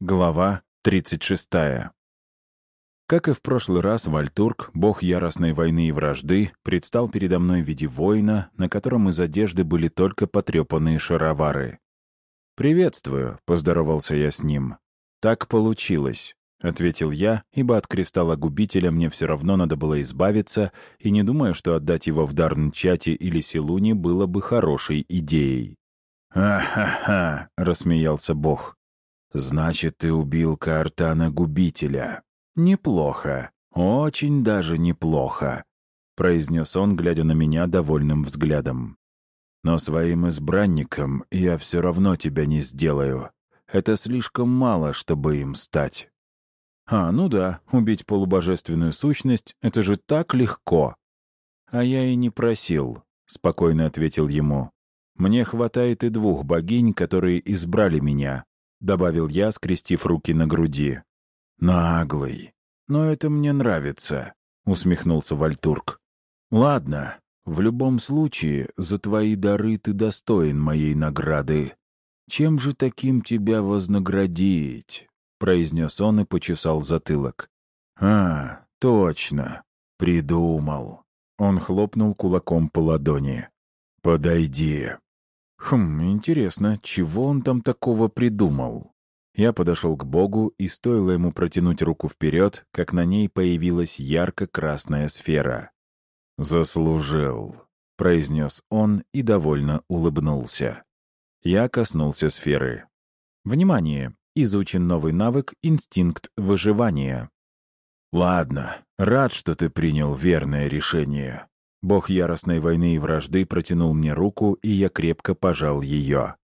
Глава 36. Как и в прошлый раз, Вальтург, бог яростной войны и вражды, предстал передо мной в виде воина, на котором из одежды были только потрепанные шаровары. «Приветствую», — поздоровался я с ним. «Так получилось», — ответил я, ибо от кристалла губителя мне все равно надо было избавиться, и не думаю, что отдать его в Дарнчате или Силуне было бы хорошей идеей. «Ха-ха-ха», — рассмеялся бог. «Значит, ты убил Картана-губителя. Неплохо. Очень даже неплохо», — произнес он, глядя на меня довольным взглядом. «Но своим избранником я все равно тебя не сделаю. Это слишком мало, чтобы им стать». «А, ну да, убить полубожественную сущность — это же так легко». «А я и не просил», — спокойно ответил ему. «Мне хватает и двух богинь, которые избрали меня, — добавил я, скрестив руки на груди. «Наглый. Но это мне нравится», — усмехнулся Вальтург. «Ладно, в любом случае, за твои дары ты достоин моей награды. Чем же таким тебя вознаградить?» — произнес он и почесал затылок. «А, точно. Придумал». Он хлопнул кулаком по ладони. «Подойди». Хм, интересно, чего он там такого придумал? Я подошел к Богу, и стоило ему протянуть руку вперед, как на ней появилась ярко-красная сфера. «Заслужил», — произнес он и довольно улыбнулся. Я коснулся сферы. «Внимание! Изучен новый навык «Инстинкт выживания». «Ладно, рад, что ты принял верное решение. Бог яростной войны и вражды протянул мне руку, и я крепко пожал ее.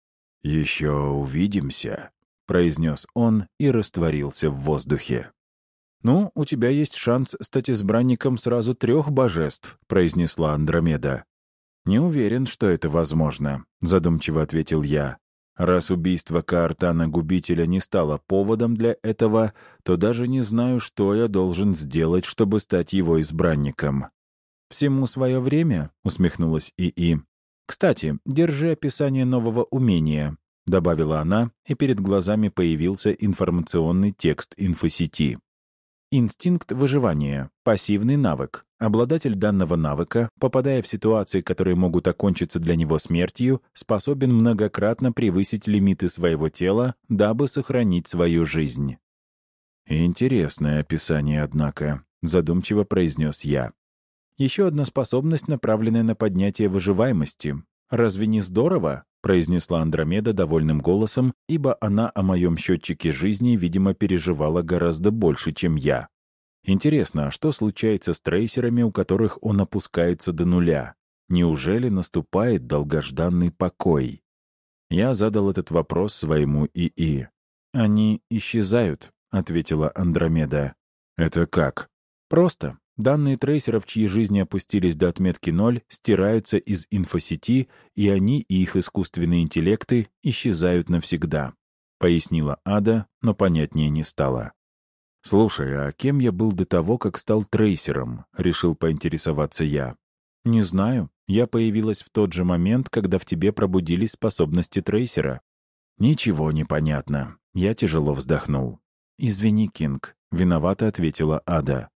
«Еще увидимся», — произнес он и растворился в воздухе. «Ну, у тебя есть шанс стать избранником сразу трех божеств», — произнесла Андромеда. «Не уверен, что это возможно», — задумчиво ответил я. «Раз убийство Каартана-губителя не стало поводом для этого, то даже не знаю, что я должен сделать, чтобы стать его избранником. «Всему свое время», — усмехнулась ИИ. «Кстати, держи описание нового умения», — добавила она, и перед глазами появился информационный текст инфосети. Инстинкт выживания — пассивный навык. Обладатель данного навыка, попадая в ситуации, которые могут окончиться для него смертью, способен многократно превысить лимиты своего тела, дабы сохранить свою жизнь. «Интересное описание, однако», — задумчиво произнес я. Еще одна способность, направленная на поднятие выживаемости. Разве не здорово?» — произнесла Андромеда довольным голосом, ибо она о моем счетчике жизни, видимо, переживала гораздо больше, чем я. Интересно, а что случается с трейсерами, у которых он опускается до нуля? Неужели наступает долгожданный покой? Я задал этот вопрос своему ИИ. «Они исчезают», — ответила Андромеда. «Это как?» «Просто. Данные трейсеров, чьи жизни опустились до отметки 0, стираются из инфосети, и они и их искусственные интеллекты исчезают навсегда», — пояснила Ада, но понятнее не стало. «Слушай, а кем я был до того, как стал трейсером?» — решил поинтересоваться я. «Не знаю. Я появилась в тот же момент, когда в тебе пробудились способности трейсера». «Ничего не понятно». Я тяжело вздохнул. «Извини, Кинг», — виновато ответила Ада.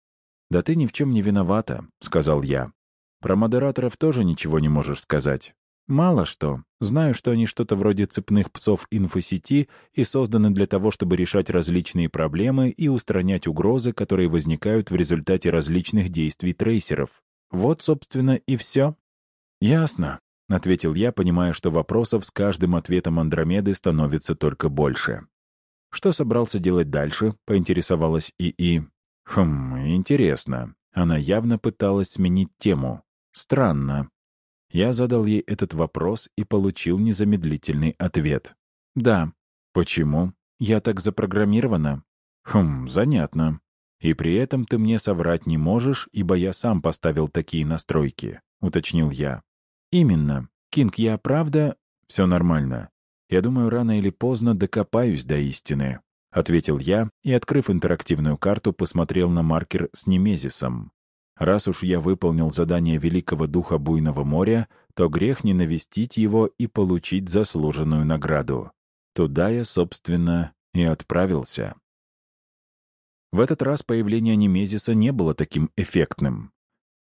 «Да ты ни в чем не виновата», — сказал я. «Про модераторов тоже ничего не можешь сказать». «Мало что. Знаю, что они что-то вроде цепных псов инфосети и созданы для того, чтобы решать различные проблемы и устранять угрозы, которые возникают в результате различных действий трейсеров. Вот, собственно, и все». «Ясно», — ответил я, понимая, что вопросов с каждым ответом Андромеды становится только больше. «Что собрался делать дальше?» — поинтересовалась ИИ. Хм, интересно. Она явно пыталась сменить тему. Странно. Я задал ей этот вопрос и получил незамедлительный ответ. «Да». «Почему? Я так запрограммирована?» «Хм, занятно. И при этом ты мне соврать не можешь, ибо я сам поставил такие настройки», — уточнил я. «Именно. Кинг, я правда...» «Все нормально. Я думаю, рано или поздно докопаюсь до истины. — ответил я и, открыв интерактивную карту, посмотрел на маркер с Немезисом. Раз уж я выполнил задание Великого Духа Буйного моря, то грех не навестить его и получить заслуженную награду. Туда я, собственно, и отправился. В этот раз появление Немезиса не было таким эффектным.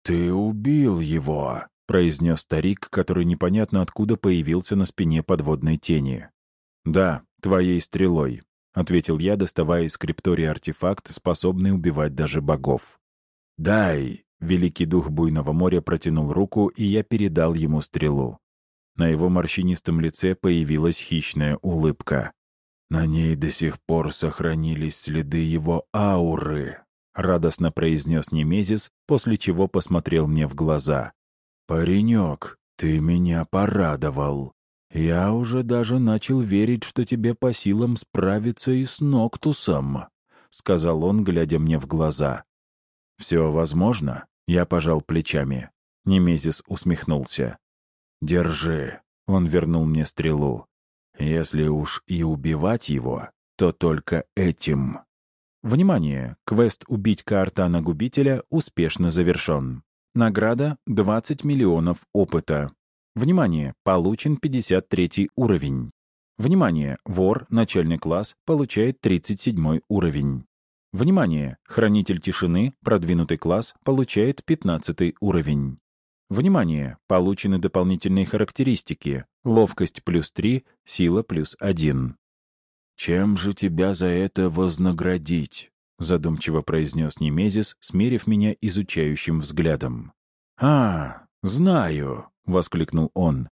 «Ты убил его», — произнес старик, который непонятно откуда появился на спине подводной тени. «Да, твоей стрелой», — ответил я, доставая из скриптории артефакт, способный убивать даже богов. «Дай!» — великий дух буйного моря протянул руку, и я передал ему стрелу. На его морщинистом лице появилась хищная улыбка. «На ней до сих пор сохранились следы его ауры», — радостно произнес Немезис, после чего посмотрел мне в глаза. «Паренек, ты меня порадовал. Я уже даже начал верить, что тебе по силам справиться и с Ноктусом», — сказал он, глядя мне в глаза. «Все возможно?» — я пожал плечами. Немезис усмехнулся. «Держи», — он вернул мне стрелу. «Если уж и убивать его, то только этим». Внимание! Квест «Убить Каартана-губителя» успешно завершен. Награда — 20 миллионов опыта. Внимание! Получен 53 уровень. Внимание! Вор, начальный класс, получает 37 уровень. Внимание! Хранитель тишины, продвинутый класс, получает 15 уровень. Внимание! Получены дополнительные характеристики. Ловкость плюс 3, сила плюс 1. «Чем же тебя за это вознаградить?» — задумчиво произнес Немезис, смерив меня изучающим взглядом. «А, знаю!» — воскликнул он.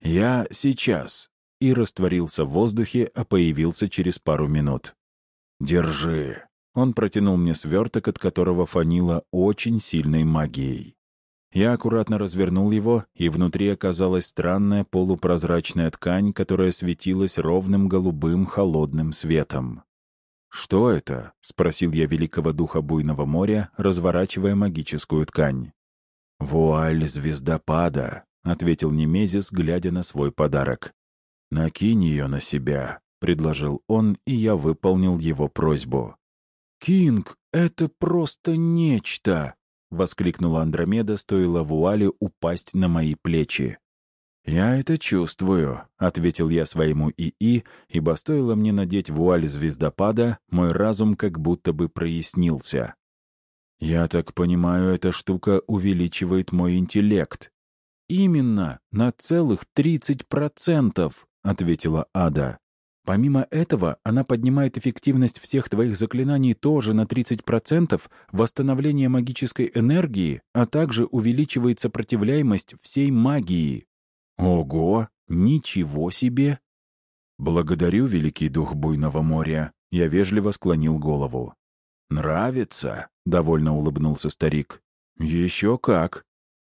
«Я сейчас!» и растворился в воздухе, а появился через пару минут. «Держи!» Он протянул мне сверток, от которого фанило очень сильной магией. Я аккуратно развернул его, и внутри оказалась странная полупрозрачная ткань, которая светилась ровным голубым холодным светом. «Что это?» — спросил я великого духа буйного моря, разворачивая магическую ткань. «Вуаль звездопада», — ответил Немезис, глядя на свой подарок. «Накинь ее на себя», — предложил он, и я выполнил его просьбу. «Кинг, это просто нечто!» — воскликнула Андромеда, стоило вуале упасть на мои плечи. «Я это чувствую», — ответил я своему ИИ, ибо стоило мне надеть вуаль звездопада, мой разум как будто бы прояснился. «Я так понимаю, эта штука увеличивает мой интеллект». «Именно, на целых тридцать процентов», — ответила Ада. Помимо этого, она поднимает эффективность всех твоих заклинаний тоже на 30%, восстановление магической энергии, а также увеличивает сопротивляемость всей магии. Ого! Ничего себе! Благодарю, великий дух буйного моря. Я вежливо склонил голову. «Нравится?» — довольно улыбнулся старик. «Еще как!»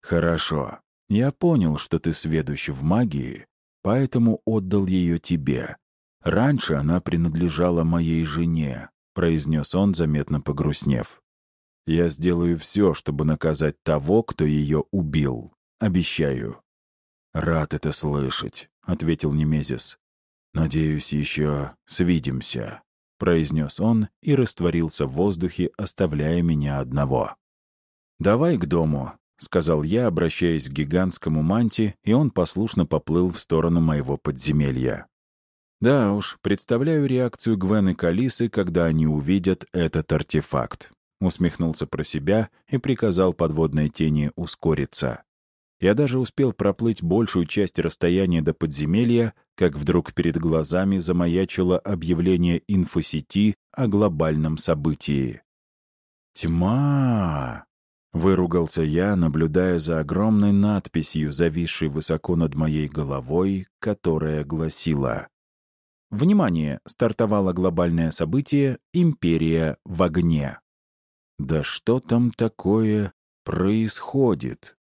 «Хорошо. Я понял, что ты сведущ в магии, поэтому отдал ее тебе. «Раньше она принадлежала моей жене», — произнес он, заметно погрустнев. «Я сделаю все, чтобы наказать того, кто ее убил. Обещаю». «Рад это слышать», — ответил Немезис. «Надеюсь, еще свидимся», — произнес он и растворился в воздухе, оставляя меня одного. «Давай к дому», — сказал я, обращаясь к гигантскому манте, и он послушно поплыл в сторону моего подземелья. Да уж, представляю реакцию Гвен и Калисы, когда они увидят этот артефакт. Усмехнулся про себя и приказал подводной тени ускориться. Я даже успел проплыть большую часть расстояния до подземелья, как вдруг перед глазами замаячило объявление инфосети о глобальном событии. «Тьма!» — выругался я, наблюдая за огромной надписью, зависшей высоко над моей головой, которая гласила Внимание! Стартовало глобальное событие «Империя в огне». Да что там такое происходит?